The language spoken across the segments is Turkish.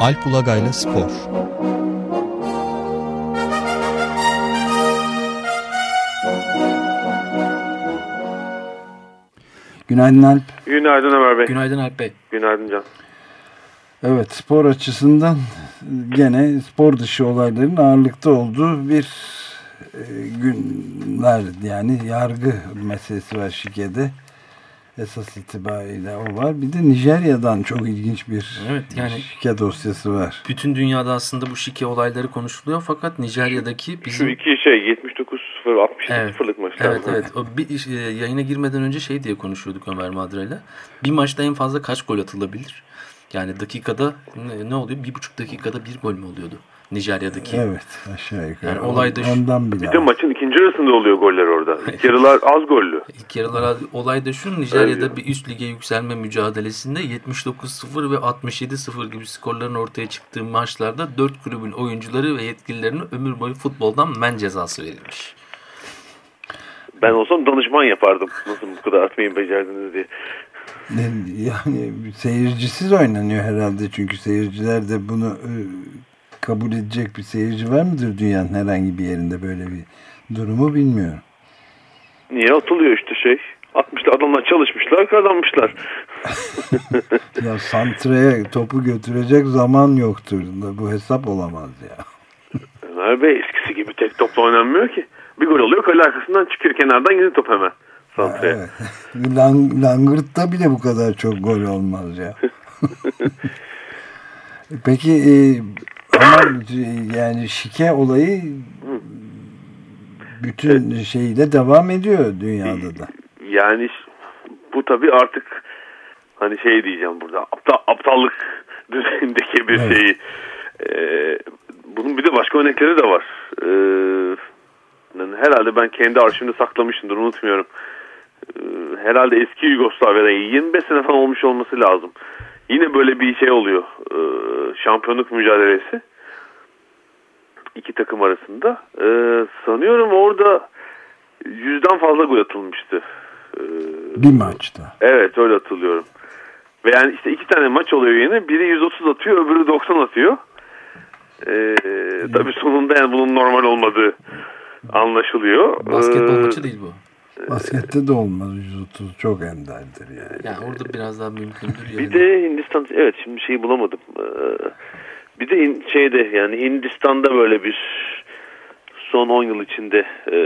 Alp Ulagay'la Spor Günaydın Alp. Günaydın Ömer Bey. Günaydın Alp Bey. Günaydın Can. Evet spor açısından gene spor dışı olayların ağırlıkta olduğu bir e, günler yani yargı meselesi var şikede. Esas itibariyle o var. Bir de Nijerya'dan çok ilginç bir evet, yani şike dosyası var. Bütün dünyada aslında bu şike olayları konuşuluyor fakat Nijerya'daki bizim... Şu iki şey 79 0 67 evet. 0'lık maçlar. Evet evet. O bir, e, yayına girmeden önce şey diye konuşuyorduk Ömer Madra'yla. Bir maçta en fazla kaç gol atılabilir? Yani dakikada ne, ne oluyor? Bir buçuk dakikada bir gol mü oluyordu? Nijerya'daki. Evet aşağı yukarı. Yani olay da şu, Ondan bile. Bir de maçın ikinci arasında oluyor goller orada. İlk yarılar az gollü. İlk yarılar az. Olay da şu Nijerya'da bir üst lige yükselme mücadelesinde 79-0 ve 67-0 gibi skorların ortaya çıktığı maçlarda 4 kulübün oyuncuları ve yetkililerine ömür boyu futboldan men cezası verilmiş. Ben olsam danışman yapardım. Nasıl bu kadar atmayı becerdiniz diye. Yani seyircisiz oynanıyor herhalde çünkü seyirciler de bunu e, kabul edecek bir seyirci var mıdır dünyanın herhangi bir yerinde böyle bir durumu bilmiyorum. Niye atılıyor işte şey? Atmışlar adamlar çalışmışlar kazanmışlar. ya santraya topu götürecek zaman yoktur. Bu hesap olamaz ya. Ömer Bey eskisi gibi tek topla oynanmıyor ki. Bir gol oluyor kale arkasından çıkıyor kenardan yine top hemen. Santraya. Evet. Lang Langırt'ta bile bu kadar çok gol olmaz ya. Peki e, ama yani şike olayı bütün evet. şeyle devam ediyor dünyada da. Yani bu tabii artık hani şey diyeceğim burada aptal, aptallık düzeyindeki bir evet. şeyi. Ee, bunun bir de başka örnekleri de var. Ee, herhalde ben kendi arşivimde saklamışımdır unutmuyorum. Ee, herhalde eski Yugoslavya'da 25 sene falan olmuş olması lazım. Yine böyle bir şey oluyor. Ee, şampiyonluk mücadelesi. iki takım arasında. Ee, sanıyorum orada yüzden fazla gol atılmıştı. Ee, bir maçta. Evet öyle hatırlıyorum. Ve yani işte iki tane maç oluyor yine. Biri 130 atıyor öbürü 90 atıyor. Ee, tabii sonunda yani bunun normal olmadığı anlaşılıyor. Basketbol ee, maçı değil bu. Baskette de olmaz 130 çok enderdir yani. Yani orada biraz daha mümkündür. Bir de Hindistan evet şimdi şeyi bulamadım. Ee, bir de şeyde yani Hindistan'da böyle bir son 10 yıl içinde e,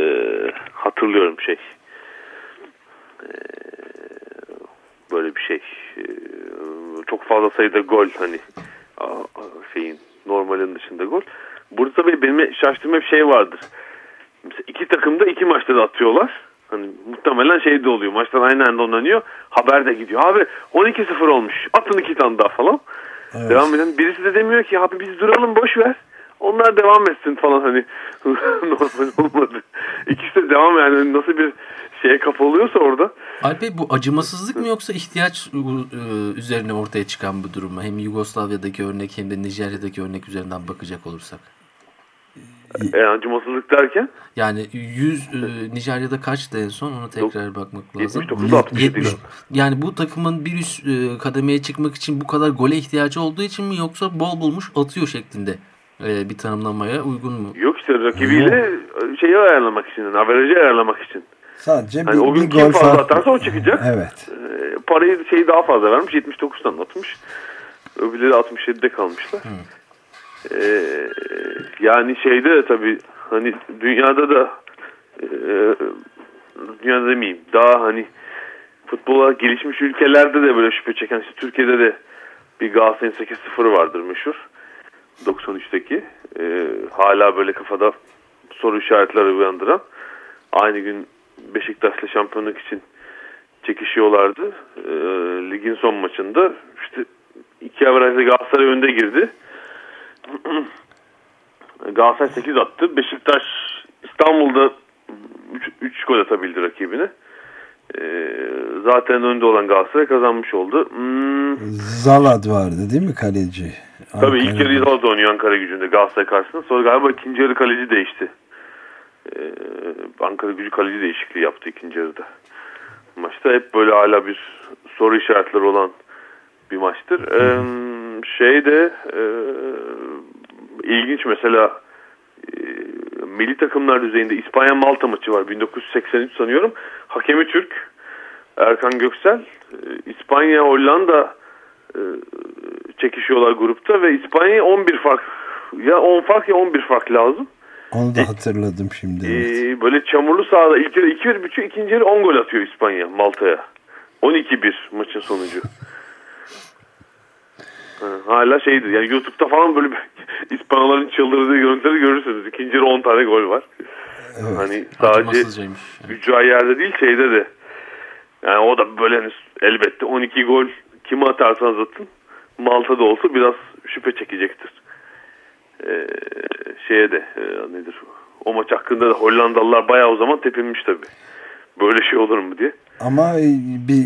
hatırlıyorum şey. E, böyle bir şey. E, çok fazla sayıda gol hani şeyin normalin dışında gol. Burada tabii benim şaştığım bir şey vardır. Mesela iki takım da iki maçta da atıyorlar. Hani muhtemelen şey de oluyor. Maçlar aynı anda oynanıyor. Haber de gidiyor. Abi 12-0 olmuş. Atın iki tane daha falan. Evet. Devam eden. Birisi de demiyor ki abi biz duralım boş ver. Onlar devam etsin falan hani normal olmadı. İkisi de devam yani nasıl bir şeye kapalıyorsa orada. Alp Bey bu acımasızlık mı yoksa ihtiyaç e, üzerine ortaya çıkan bu durum mu? Hem Yugoslavya'daki örnek hem de Nijerya'daki örnek üzerinden bakacak olursak. E, acımasızlık derken? Yani 100 e, Nijerya'da kaçtı en son ona tekrar Yok, bakmak lazım. 79 70. Yani bu takımın bir üst e, kademeye çıkmak için bu kadar gole ihtiyacı olduğu için mi yoksa bol bulmuş atıyor şeklinde e, bir tanımlamaya uygun mu? Yok işte rakibiyle şeyi ayarlamak için, averajı ayarlamak için. Sadece hani bir, o gün bir kim fazla atarsa o çıkacak. evet. E, parayı şeyi daha fazla vermiş. 79 tane atmış. Öbürleri 67'de kalmışlar. Hı. Ee, yani şeyde de tabii hani dünyada da e, dünyada demeyeyim daha hani futbola gelişmiş ülkelerde de böyle şüphe çeken işte Türkiye'de de bir Galatasaray'ın 8-0 vardır meşhur 93'teki e, hala böyle kafada soru işaretleri uyandıran aynı gün Beşiktaş'la şampiyonluk için çekişiyorlardı. E, ligin son maçında işte iki averajda Galatasaray önde girdi. Galatasaray 8 attı. Beşiktaş İstanbul'da 3 gol atabildi rakibine. Ee, zaten önde olan Galatasaray kazanmış oldu. Hmm. Zalad vardı değil mi kaleci? Tabii ilk yarı Zalad oynuyor Ankara gücünde Galatasaray karşısında. Sonra galiba ikinci yarı kaleci değişti. Ee, Ankara gücü kaleci değişikliği yaptı ikinci yarıda. Maçta hep böyle hala bir soru işaretleri olan bir maçtır. Ee, şey de e, ilginç mesela e, milli takımlar düzeyinde İspanya Malta maçı var 1983 sanıyorum. Hakemi Türk Erkan Göksel. E, İspanya Hollanda e, çekişiyorlar grupta ve İspanya 11 fark ya 10 fark ya 11 fark lazım. Onu da hatırladım şimdi. Evet. Ee, böyle çamurlu sahada ilk yarı 2-1 bitiyor ikinci yarı 10 gol atıyor İspanya Malta'ya. 12-1 maçın sonucu. Ha, hala şeydir yani YouTube'da falan böyle İspanyolların çıldırdığı görüntüleri görürsünüz. İkinci yarı 10 tane gol var. Evet. Hani sadece gücü yerde değil şeyde de. Yani o da böyle hani elbette 12 gol kimi atarsanız atın Malta'da olsa biraz şüphe çekecektir. Ee, şeye de e, nedir o maç hakkında da Hollandalılar bayağı o zaman tepinmiş tabi. Böyle şey olur mu diye. Ama bir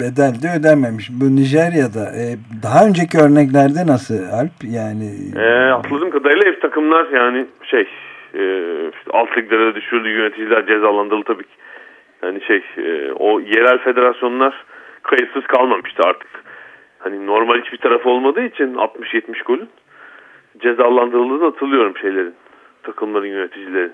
bedel de ödenmemiş. Bu Nijerya'da e, daha önceki örneklerde nasıl Alp? Yani e, atladığım kadarıyla ev takımlar yani şey e, işte alt liglere düşürüldü yöneticiler cezalandırıldı tabii ki. Yani şey e, o yerel federasyonlar kayıtsız kalmamıştı artık. Hani normal hiçbir tarafı olmadığı için 60-70 golün cezalandırıldığını hatırlıyorum şeylerin. Takımların yöneticileri.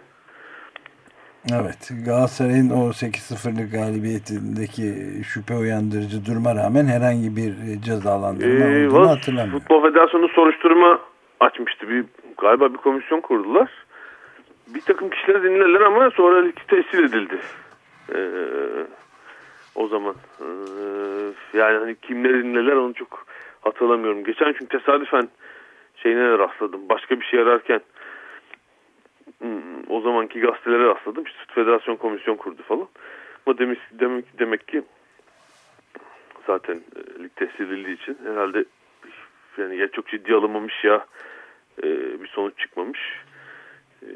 Evet. Galatasaray'ın o 8-0'lık galibiyetindeki şüphe uyandırıcı duruma rağmen herhangi bir cezalandırma ee, olduğunu hatırlamıyorum. Futbol Federasyonu soruşturma açmıştı. Bir, galiba bir komisyon kurdular. Bir takım kişiler dinlerler ama sonra lig tesir edildi. Ee, o zaman. Ee, yani hani kimler dinlerler onu çok hatırlamıyorum. Geçen çünkü tesadüfen şeyine rastladım. Başka bir şey ararken o zamanki gazetelere rastladım. İşte Federasyon Komisyon kurdu falan. Ama demek, demek, demek ki zaten e, lig tesir edildiği için herhalde yani ya çok ciddi alınmamış ya e, bir sonuç çıkmamış.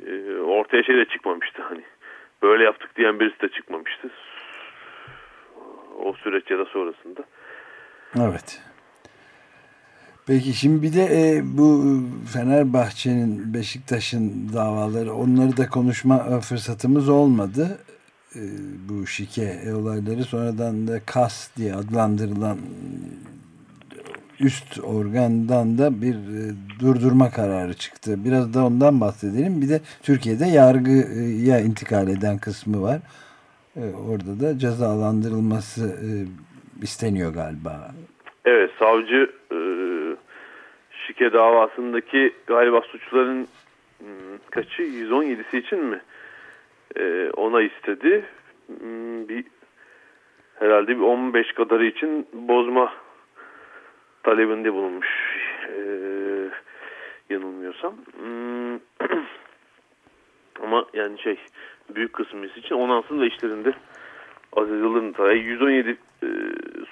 E, ortaya şey de çıkmamıştı hani. Böyle yaptık diyen birisi de çıkmamıştı. O süreç ya da sonrasında. Evet. Peki şimdi bir de e, bu Fenerbahçe'nin Beşiktaş'ın davaları onları da konuşma e, fırsatımız olmadı. E, bu şike olayları sonradan da KAS diye adlandırılan üst organdan da bir e, durdurma kararı çıktı. Biraz da ondan bahsedelim. Bir de Türkiye'de yargıya intikal eden kısmı var. E, orada da cezalandırılması e, isteniyor galiba. Evet savcı e, şike davasındaki galiba suçların hmm, kaçı 117'si için mi e, ona istedi. Hmm, bir herhalde bir 15 kadarı için bozma talebinde bulunmuş e, yanılmıyorsam. Hmm, ama yani şey büyük kısmı için onansın ve işlerinde Aziz Yıldırım 117 e,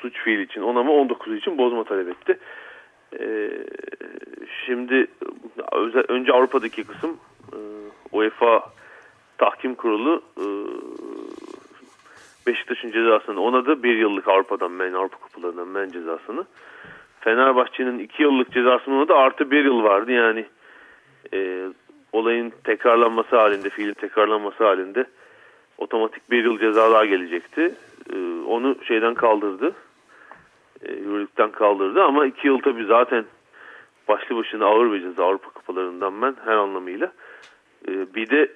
suç fiil için onama 19 için bozma talep etti. E, şimdi önce Avrupa'daki kısım e, UEFA Tahkim Kurulu e, Beşiktaş'ın cezasını onadı. Bir yıllık Avrupa'dan men, Avrupa kupalarından men cezasını. Fenerbahçe'nin iki yıllık cezasını onadı. Artı bir yıl vardı yani e, olayın tekrarlanması halinde, fiilin tekrarlanması halinde otomatik bir yıl ceza daha gelecekti. E, onu şeyden kaldırdı. E, yürürlükten kaldırdı ama iki yıl tabii zaten başlı başına ağır bir ceza Avrupa kupalarından ben her anlamıyla. E, bir de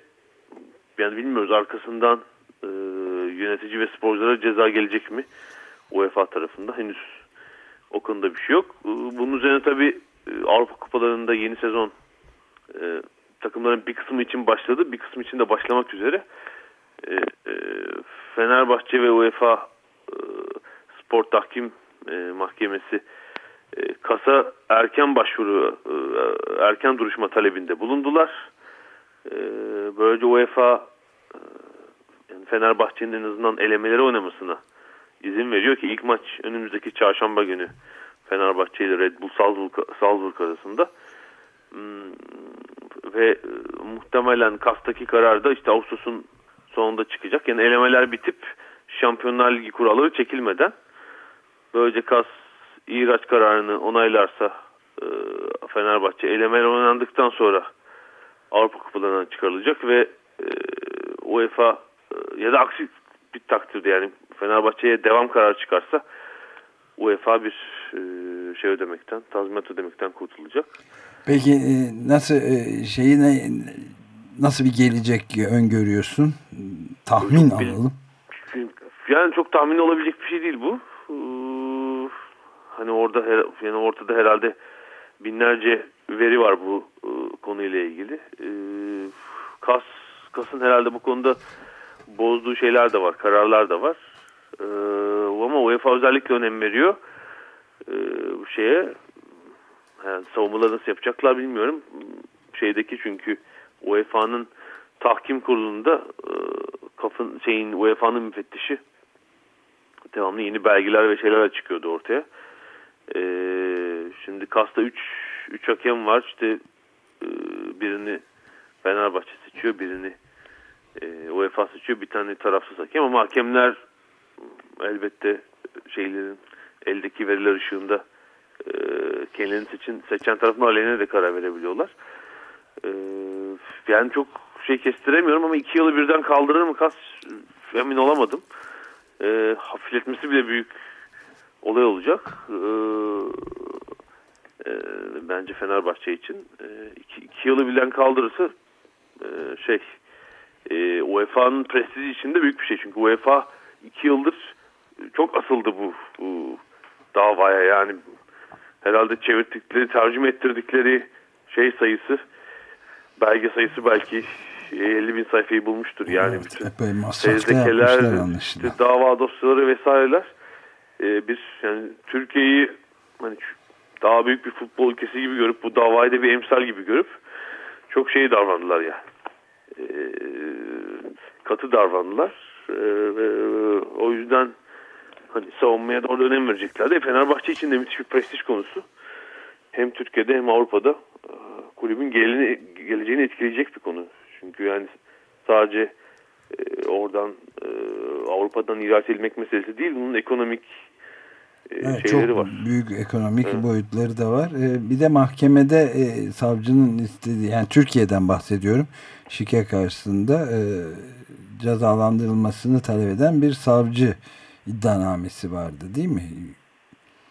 yani bilmiyoruz arkasından e, yönetici ve sporculara ceza gelecek mi UEFA tarafında henüz o konuda bir şey yok. E, bunun üzerine tabii e, Avrupa kupalarında yeni sezon e, takımların bir kısmı için başladı bir kısmı için de başlamak üzere. E, e, Fenerbahçe ve UEFA e, Spor Tahkim e, Mahkemesi e, kasa erken başvuru e, erken duruşma talebinde bulundular. E, böylece UEFA e, yani Fenerbahçe'nin en azından elemeleri oynamasına izin veriyor ki ilk maç önümüzdeki çarşamba günü Fenerbahçe ile Red Bull Salzburg, Salzburg arasında hmm, ve e, muhtemelen Kas'taki karar da işte Ağustos'un sonunda çıkacak. Yani elemeler bitip Şampiyonlar Ligi kuralları çekilmeden böylece Kas ihraç kararını onaylarsa e, Fenerbahçe elemeler oynandıktan sonra Avrupa Kupalarından çıkarılacak ve e, UEFA e, ya da aksi bir takdirde yani Fenerbahçe'ye devam kararı çıkarsa UEFA bir e, şey ödemekten, tazminat ödemekten kurtulacak. Peki e, nasıl e, şeyi ne nasıl bir gelecek öngörüyorsun? Tahmin Çok alalım. Yani çok tahmin olabilecek bir şey değil bu. Hani orada yani ortada herhalde binlerce veri var bu e, konuyla ilgili. Ee, Kas Kas'ın herhalde bu konuda bozduğu şeyler de var, kararlar da var. Ee, ama UEFA özellikle önem veriyor. Bu şeye yani savunmaları nasıl yapacaklar bilmiyorum. Şeydeki çünkü UEFA'nın tahkim kurulunda e, kafın şeyin UEFA'nın müfettişi devamlı yeni belgeler ve şeyler çıkıyordu ortaya. E, şimdi Kas'ta 3 3 hakem var. İşte e, birini Fenerbahçe seçiyor, birini e, UEFA seçiyor, bir tane tarafsız hakem ama hakemler elbette şeylerin eldeki veriler ışığında e, kendilerini seçin, seçen tarafın aleyhine de karar verebiliyorlar. E, yani çok şey kestiremiyorum ama iki yılı birden kaldırır mı kas emin olamadım. E, hafifletmesi bile büyük olay olacak. E, e, bence Fenerbahçe için. E, iki, iki yılı birden kaldırırsa e, şey e, UEFA'nın prestiji içinde büyük bir şey. Çünkü UEFA iki yıldır çok asıldı bu, bu davaya yani herhalde çevirdikleri, tercüme ettirdikleri şey sayısı belge sayısı belki 50 bin sayfayı bulmuştur. Yani Evet, bütün yapmışlar işte dava dosyaları vesaireler e, biz yani Türkiye'yi hani daha büyük bir futbol ülkesi gibi görüp bu davayı da bir emsal gibi görüp çok şey davrandılar ya. E, katı davrandılar. E, ve o yüzden hani savunmaya da orada önem vereceklerdi. E, Fenerbahçe için de müthiş bir prestij konusu. Hem Türkiye'de hem Avrupa'da e, kulübün gelini, geleceğini etkileyecek bir konu. Çünkü yani sadece e, oradan e, Avrupa'dan ihraç edilmek meselesi değil. Bunun ekonomik e, Evet, şeyleri çok var. büyük ekonomik Evet. boyutları da var. Ee, bir de mahkemede e, savcının istediği yani Türkiye'den bahsediyorum. Şike karşısında e, cezalandırılmasını talep eden bir savcı iddianamesi vardı değil mi?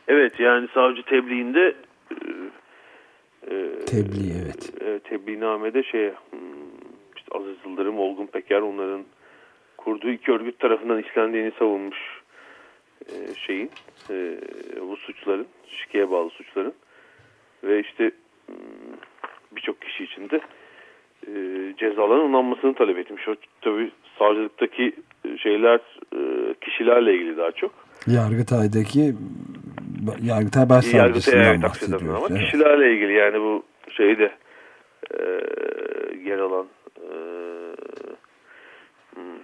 Evet yani savcı tebliğinde e, Tebliğ evet. tebliğnamede şey hmm, işte Aziz Yıldırım, Olgun Peker onların kurduğu iki örgüt tarafından işlendiğini savunmuş e, şeyin e, bu suçların şikeye bağlı suçların ve işte hmm, birçok kişi için de e, cezaların onanmasını talep etmiş. O tabi savcılıktaki şeyler e, kişilerle ilgili daha çok. Yargıtay'daki Yargıtay Başsavcısından aksiyonlar bahsediyoruz. ama Evet. kişilerle ilgili yani bu şeyde e, yer alan e,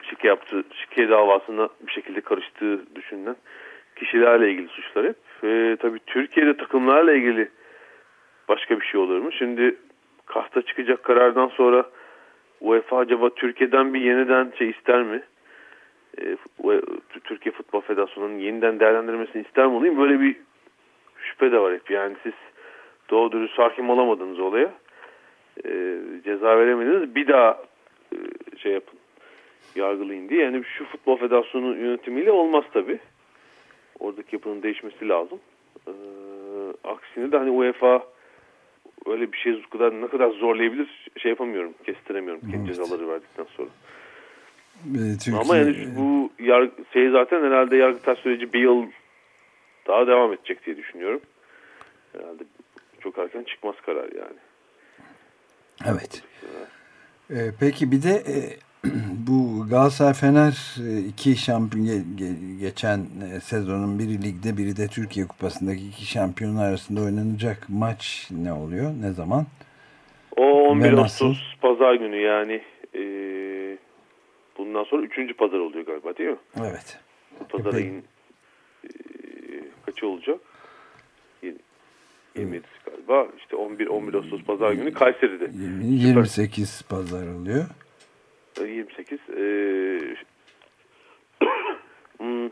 şike yaptığı şike davasına bir şekilde karıştığı düşünülen kişilerle ilgili suçlar hep. E, tabii Türkiye'de takımlarla ilgili başka bir şey olur mu? Şimdi Kasta çıkacak karardan sonra UEFA acaba Türkiye'den bir yeniden şey ister mi? E, UE Türkiye Futbol Federasyonu'nun yeniden değerlendirmesini ister mi olayım? Böyle bir şüphe de var hep. Yani siz doğru dürüst hakim olamadınız olaya. E, ceza veremediniz. Bir daha e, şey yapın. Yargılayın diye. Yani şu Futbol Federasyonu yönetimiyle olmaz tabi. Oradaki yapının değişmesi lazım. E, aksine de hani UEFA öyle bir şey kadar ne kadar zorlayabilir şey yapamıyorum. Kestiremiyorum. Kendi Evet. cezaları verdikten sonra. Ee, Türkiye, Ama yani bu yargı, şey zaten herhalde yargıtay süreci bir yıl daha devam edecek diye düşünüyorum. Herhalde çok erken çıkmaz karar yani. Evet. Ee, peki bir de e, bu Galatasaray Fener e, iki şampiyon ge- ge- geçen e, sezonun biri ligde biri de Türkiye Kupası'ndaki iki şampiyonun arasında oynanacak maç ne oluyor? Ne zaman? O 11 Ve Ağustos pazar günü yani e, bundan sonra üçüncü pazar oluyor galiba değil mi? Evet. Pazar Peki. ayın e, kaçı olacak? Yirmi- 27'si galiba. İşte 11 11 Ağustos pazar günü Kayseri'de. 20, 28 pazar oluyor. E, 28 e, hmm,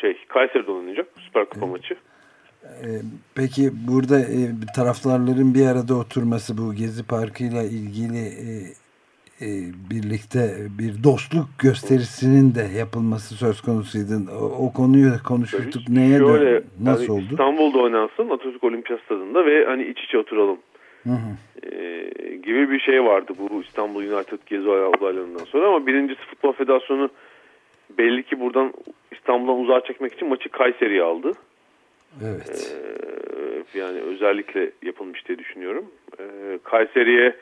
şey Kayseri'de oynanacak Süper Kupa maçı. Peki burada taraftarların bir arada oturması bu Gezi Parkı ile ilgili birlikte bir dostluk gösterisinin de yapılması söz konusuydu. O, o konuyu konuşmuştuk. Neye Şöyle, nasıl yani oldu? İstanbul'da oynansın Atatürk Olimpiyat Stadı'nda ve hani iç içe oturalım Hı hı. e, gibi bir şey vardı bu İstanbul United gezi olaylarından sonra ama birincisi Futbol Federasyonu belli ki buradan İstanbul'dan uzağa çekmek için maçı Kayseri'ye aldı. Evet. Ee, yani özellikle yapılmış diye düşünüyorum. Ee, Kayseri'ye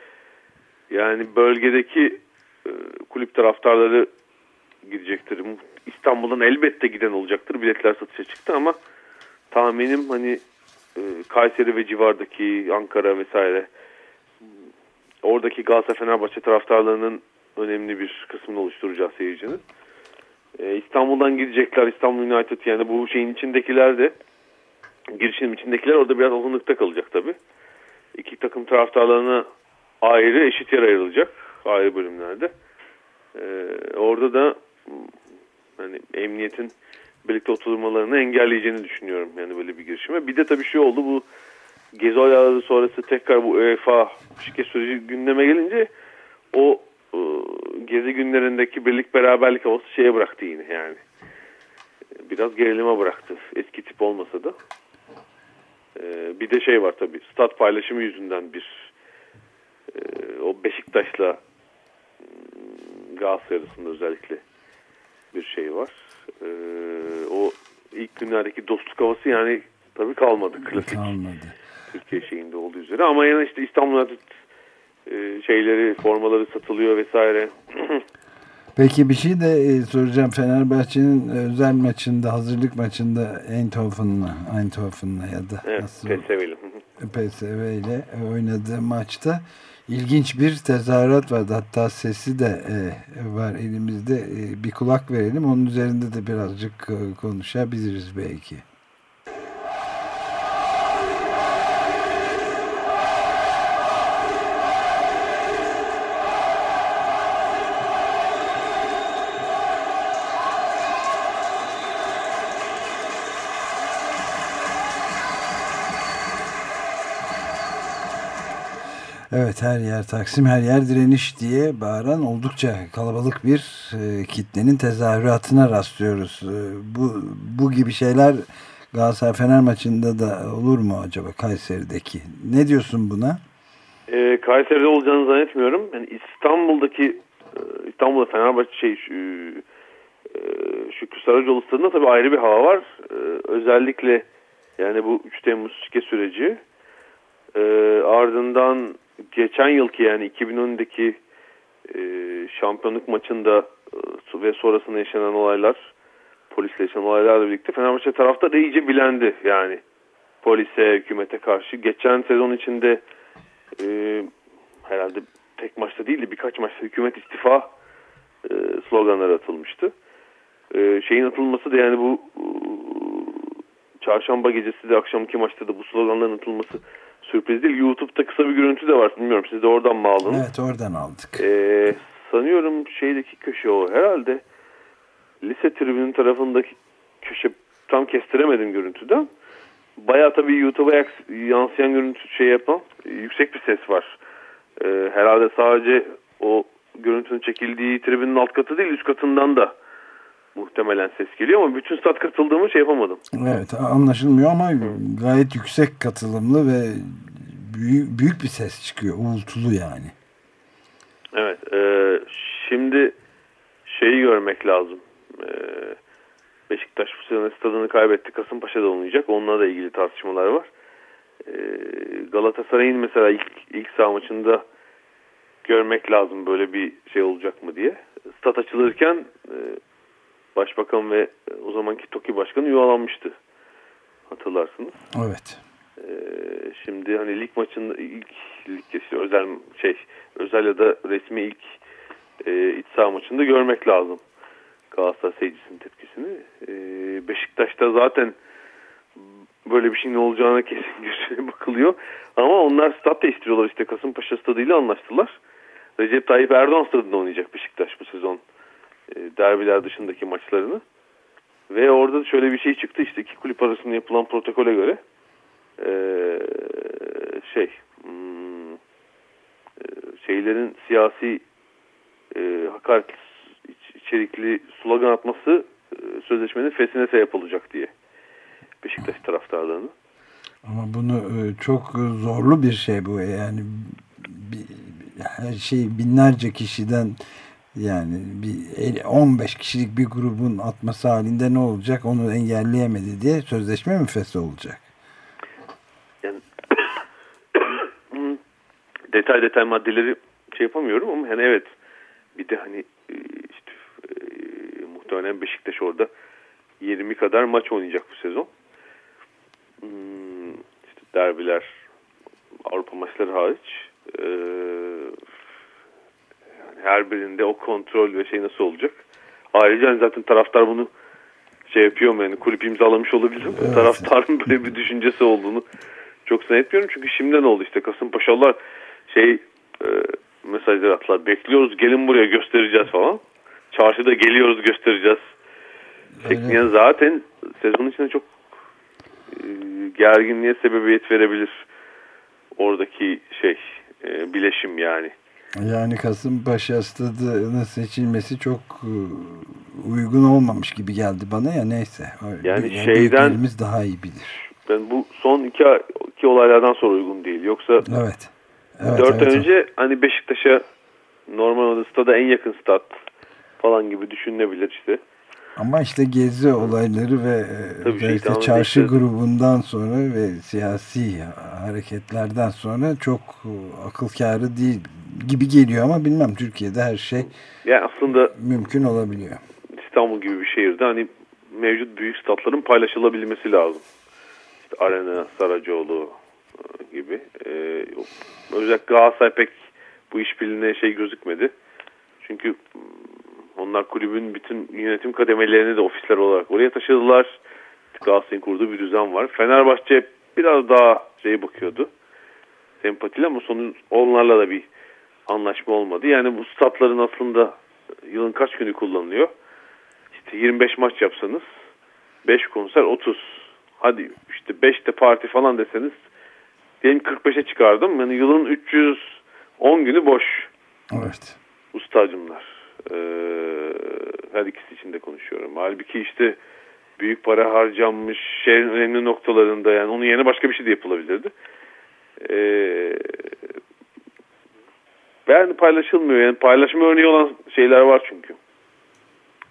yani bölgedeki e, kulüp taraftarları gidecektir. İstanbul'dan elbette giden olacaktır. Biletler satışa çıktı ama tahminim hani e, Kayseri ve civardaki Ankara vesaire oradaki Galatasaray Fenerbahçe taraftarlarının önemli bir kısmını oluşturacağı seyircinin. Ee, İstanbul'dan gidecekler İstanbul United yani bu şeyin içindekiler de girişimin içindekiler orada biraz azınlıkta kalacak tabi. İki takım taraftarlarına ayrı eşit yer ayrılacak ayrı bölümlerde. Ee, orada da hani emniyetin birlikte oturmalarını engelleyeceğini düşünüyorum yani böyle bir girişime. Bir de tabii şey oldu bu gezi olayları sonrası tekrar bu UEFA şirket süreci gündeme gelince o e, gezi günlerindeki birlik beraberlik havası şeye bıraktı yine yani. Biraz gerilime bıraktı. Eski tip olmasa da. Ee, bir de şey var tabii. Stat paylaşımı yüzünden bir e, o Beşiktaş'la hmm, Galatasaray arasında özellikle bir şey var. Ee, o ilk günlerdeki dostluk havası yani tabii kalmadı. Klasik Kalmadı. Türkiye şeyinde olduğu üzere. Ama yine işte İstanbul'da e, şeyleri, formaları satılıyor vesaire. Peki bir şey de e, soracağım. Fenerbahçe'nin özel maçında, hazırlık maçında Eindhoven'la, Eindhoven'la ya da evet, nasıl PSV'li. PSV ile oynadığı maçta ilginç bir tezahürat vardı. Hatta sesi de e, var elimizde. E, bir kulak verelim. Onun üzerinde de birazcık e, konuşabiliriz belki. Evet her yer Taksim her yer direniş diye bağıran oldukça kalabalık bir e, kitlenin tezahüratına rastlıyoruz. E, bu, bu gibi şeyler Galatasaray Fener maçında da olur mu acaba Kayseri'deki? Ne diyorsun buna? E, Kayseri'de olacağını zannetmiyorum. Yani İstanbul'daki e, İstanbul'da Fenerbahçe şey şu, e, Şükrü Saracoğlu stadında tabii ayrı bir hava var. Özellikle yani bu 3 Temmuz şike süreci ardından geçen yılki yani 2010'daki e, şampiyonluk maçında e, ve sonrasında yaşanan olaylar polisle yaşanan olaylarla birlikte Fenerbahçe tarafta da iyice bilendi yani polise, hükümete karşı. Geçen sezon içinde e, herhalde tek maçta değil de birkaç maçta hükümet istifa e, sloganları atılmıştı. E, şeyin atılması da yani bu e, çarşamba gecesi de akşamki maçta da bu sloganların atılması sürpriz değil. YouTube'da kısa bir görüntü de var. Bilmiyorum siz de oradan mı aldınız? Evet oradan aldık. Ee, sanıyorum şeydeki köşe o. Herhalde lise tribünün tarafındaki köşe tam kestiremedim görüntüden. Baya tabii YouTube'a yansıyan görüntü şey yapan yüksek bir ses var. Ee, herhalde sadece o görüntünün çekildiği tribünün alt katı değil üst katından da muhtemelen ses geliyor ama bütün stat katıldığımı şey yapamadım. Evet anlaşılmıyor ama gayet yüksek katılımlı ve büyük, büyük bir ses çıkıyor. Uğultulu yani. Evet. E, şimdi şeyi görmek lazım. E, Beşiktaş bu sene stadını kaybetti. Kasımpaşa'da oynayacak. Onunla da ilgili tartışmalar var. E, Galatasaray'ın mesela ilk, ilk sağ maçında görmek lazım böyle bir şey olacak mı diye. Stat açılırken e, Başbakan ve o zamanki TOKİ Başkanı yuvalanmıştı. Hatırlarsınız. Evet. Ee, şimdi hani lig maçında ilk lig işte özel şey özel ya da resmi ilk e, iç saha maçında görmek lazım. Galatasaray seyircisinin tepkisini. Ee, Beşiktaş'ta zaten böyle bir şeyin olacağına kesin gözüne bakılıyor. Ama onlar stat değiştiriyorlar işte Kasımpaşa stadıyla anlaştılar. Recep Tayyip Erdoğan stadında oynayacak Beşiktaş bu sezon derbiler dışındaki maçlarını. Ve orada şöyle bir şey çıktı işte iki kulüp arasında yapılan protokole göre ee, şey hmm, şeylerin siyasi e, hakaret içerikli slogan atması e, sözleşmenin fesine sebep olacak diye Beşiktaş taraftarlarını. Ama bunu e, çok zorlu bir şey bu yani her şey binlerce kişiden yani bir 15 kişilik bir grubun atması halinde ne olacak onu engelleyemedi diye sözleşme mi olacak? Yani detay detay maddeleri şey yapamıyorum ama hani evet bir de hani e, işte e, muhtemelen Beşiktaş orada 20 kadar maç oynayacak bu sezon. Hmm, işte derbiler Avrupa maçları hariç e, yani her birinde o kontrol ve şey nasıl olacak? Ayrıca hani zaten taraftar bunu şey yapıyor mu yani kulüp imzalamış olabilir mi? Evet. Taraftarın böyle bir düşüncesi olduğunu çok zannetmiyorum. Çünkü şimdiden oldu işte Kasımpaşalılar şey e, mesajlar attılar. Bekliyoruz gelin buraya göstereceğiz falan. Çarşıda geliyoruz göstereceğiz. Şeklinde zaten sezon içinde çok e, gerginliğe sebebiyet verebilir. Oradaki şey e, bileşim yani. Yani Kasımpaşa stadının seçilmesi çok e, uygun olmamış gibi geldi bana ya neyse. Yani, yani şeyden daha iyi bilir. Ben bu son iki, iki olaylardan sonra uygun değil. Yoksa evet. Evet, dört evet, önce evet. hani Beşiktaş'a normal olarak stada en yakın stat falan gibi düşünülebilir işte. Ama işte gezi olayları ve e, Tabii şey, çarşı işte. grubundan sonra ve siyasi hareketlerden sonra çok e, akıl kârı değil gibi geliyor ama bilmem Türkiye'de her şey yani aslında mümkün olabiliyor. İstanbul gibi bir şehirde hani mevcut büyük statların paylaşılabilmesi lazım. İşte Arena, Saracoğlu e, gibi. Ee, özellikle Galatasaray pek bu işbirliğine şey gözükmedi. Çünkü onlar kulübün bütün yönetim kademelerini de ofisler olarak oraya taşıdılar. Galatasaray'ın kurduğu bir düzen var. Fenerbahçe biraz daha şey bakıyordu. Sempatili ama sonu onlarla da bir anlaşma olmadı. Yani bu statların aslında yılın kaç günü kullanılıyor? İşte 25 maç yapsanız 5 konser 30. Hadi işte 5'te parti falan deseniz diyelim 45'e çıkardım. Yani yılın 310 günü boş. Evet. Bu stadyumlar. Ee, her ikisi için de konuşuyorum. Halbuki işte büyük para harcanmış şehrin önemli noktalarında yani onun yerine başka bir şey de yapılabilirdi. Ee, ben paylaşılmıyor. Yani paylaşma örneği olan şeyler var çünkü.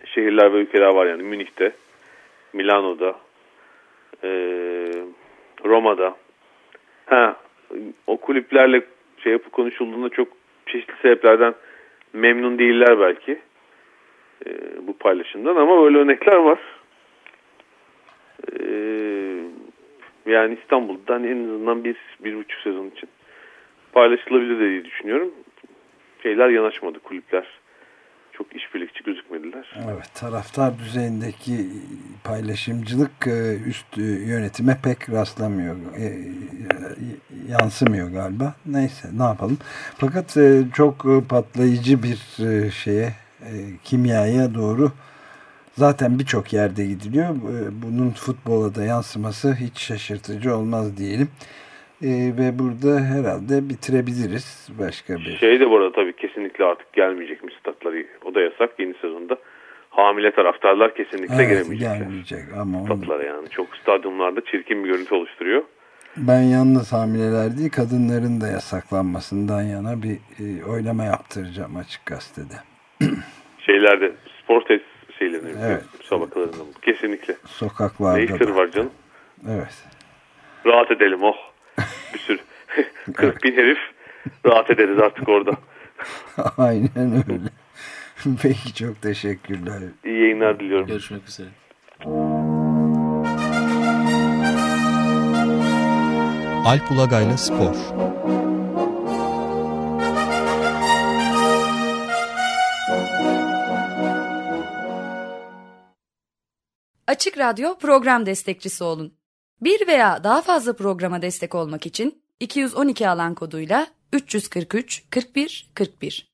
Şehirler ve ülkeler var yani Münih'te, Milano'da, e, Roma'da. Ha, o kulüplerle şey yapıp konuşulduğunda çok çeşitli sebeplerden memnun değiller belki e, bu paylaşımdan ama öyle örnekler var. E, yani İstanbul'dan en azından bir, bir buçuk sezon için paylaşılabilir diye düşünüyorum. Şeyler yanaşmadı kulüpler. Çok işbirlikçi gözükmediler. Evet taraftar düzeyindeki paylaşımcılık e, üst yönetime pek rastlamıyor. E, yansımıyor galiba. Neyse ne yapalım. Fakat e, çok patlayıcı bir şeye kimyaya doğru zaten birçok yerde gidiliyor. Bunun futbola da yansıması hiç şaşırtıcı olmaz diyelim. Ee, ve burada herhalde bitirebiliriz başka bir. Şey de bu arada tabii kesinlikle artık gelmeyecekmiş statları. O da yasak yeni sezonda. Hamile taraftarlar kesinlikle evet, gelemeyecekler. Gelmeyecek ama statlara yani. Çok stadyumlarda çirkin bir görüntü oluşturuyor. Ben yalnız hamileler değil kadınların da yasaklanmasından yana bir e, oylama yaptıracağım açık gazetede. Şeylerde spor test şeylerinde evet. müsabakalarında kesinlikle. Sokaklarda Ne var canım? Evet. Rahat edelim oh. Bir sürü 40 bin herif rahat ederiz artık orada. Aynen öyle. Peki çok teşekkürler. İyi yayınlar diliyorum. Görüşmek üzere. Alp Ulagay'la Spor Açık Radyo program destekçisi olun. Bir veya daha fazla programa destek olmak için 212 alan koduyla 343 41 41